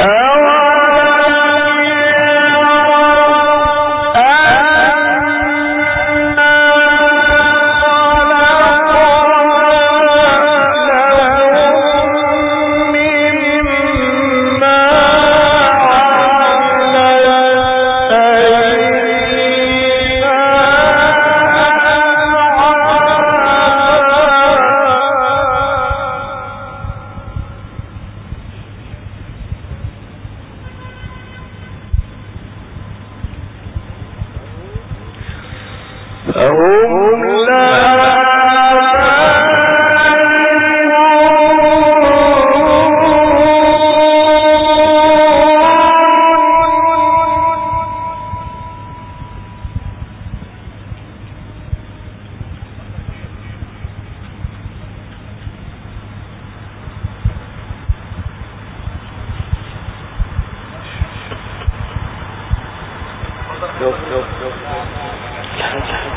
Uh, よっよっよっ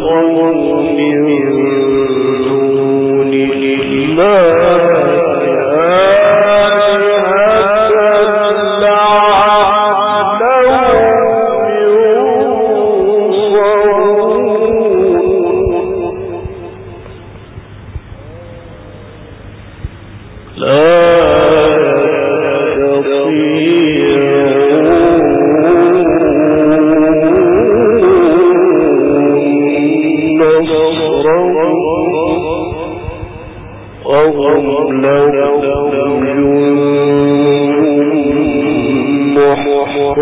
أَوَلَمْ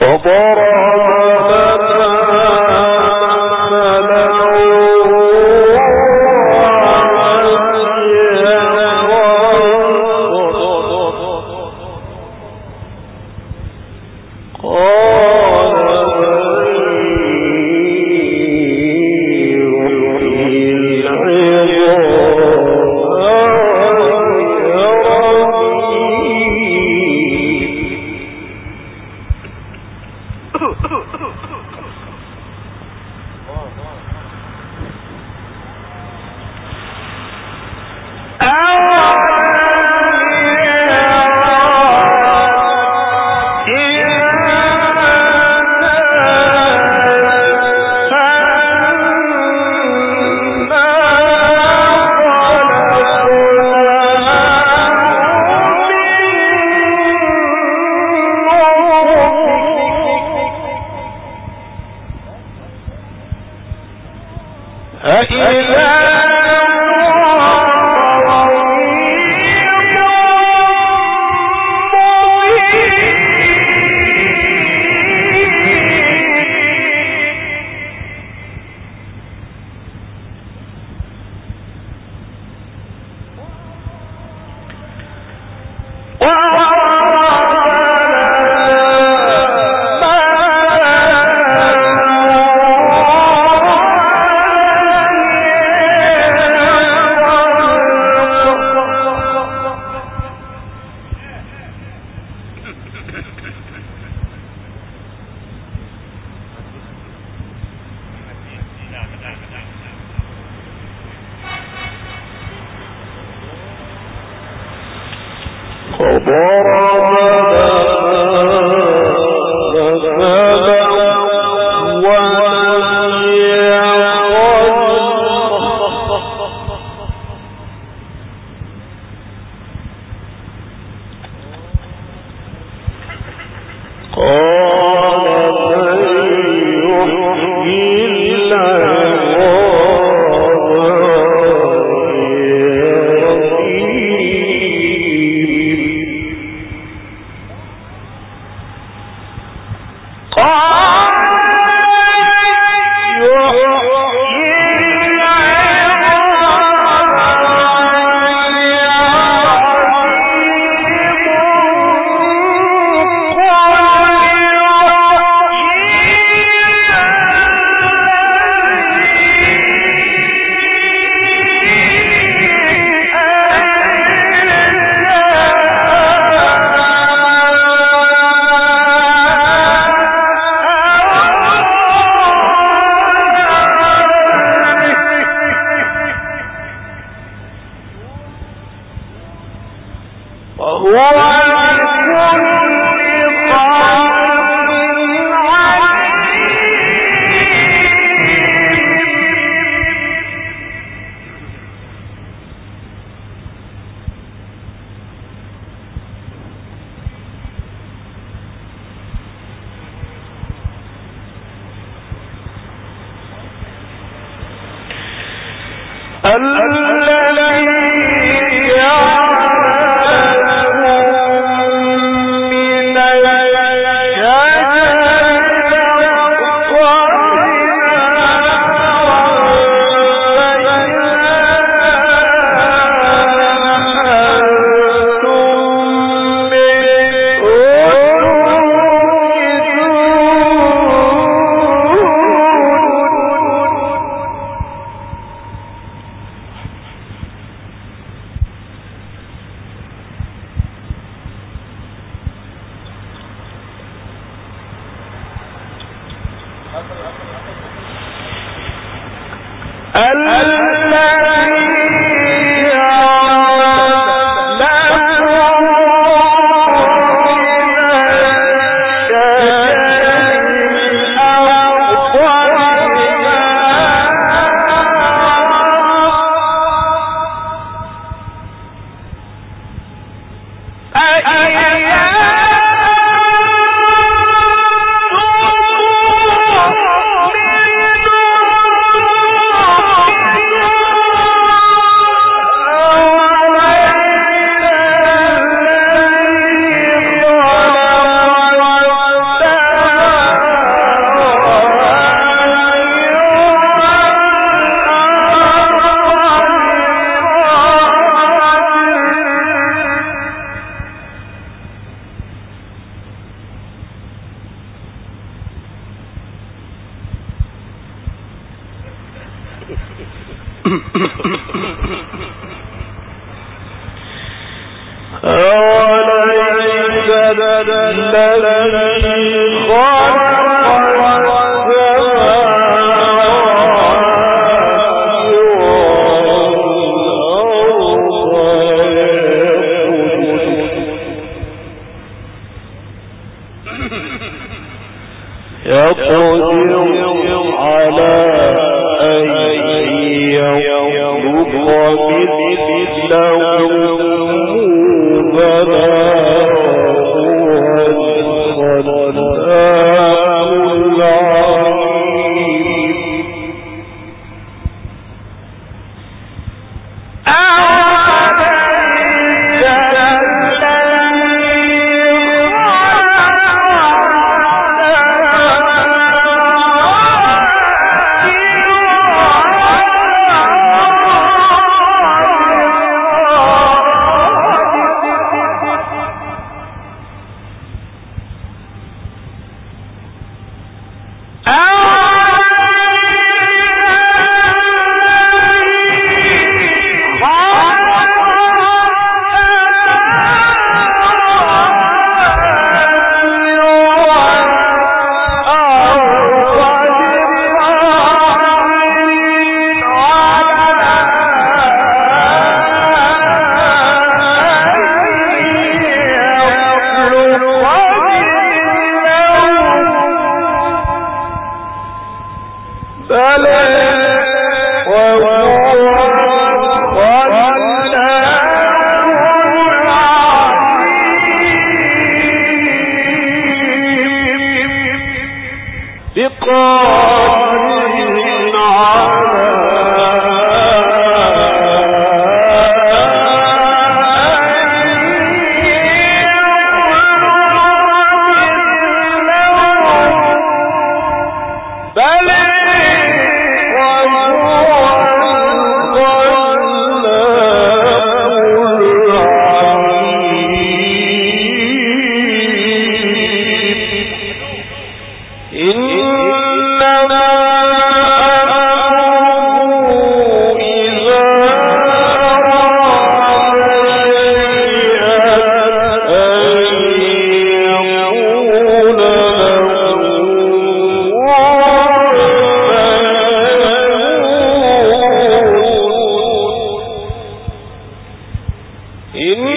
فضرب إلى وہ إن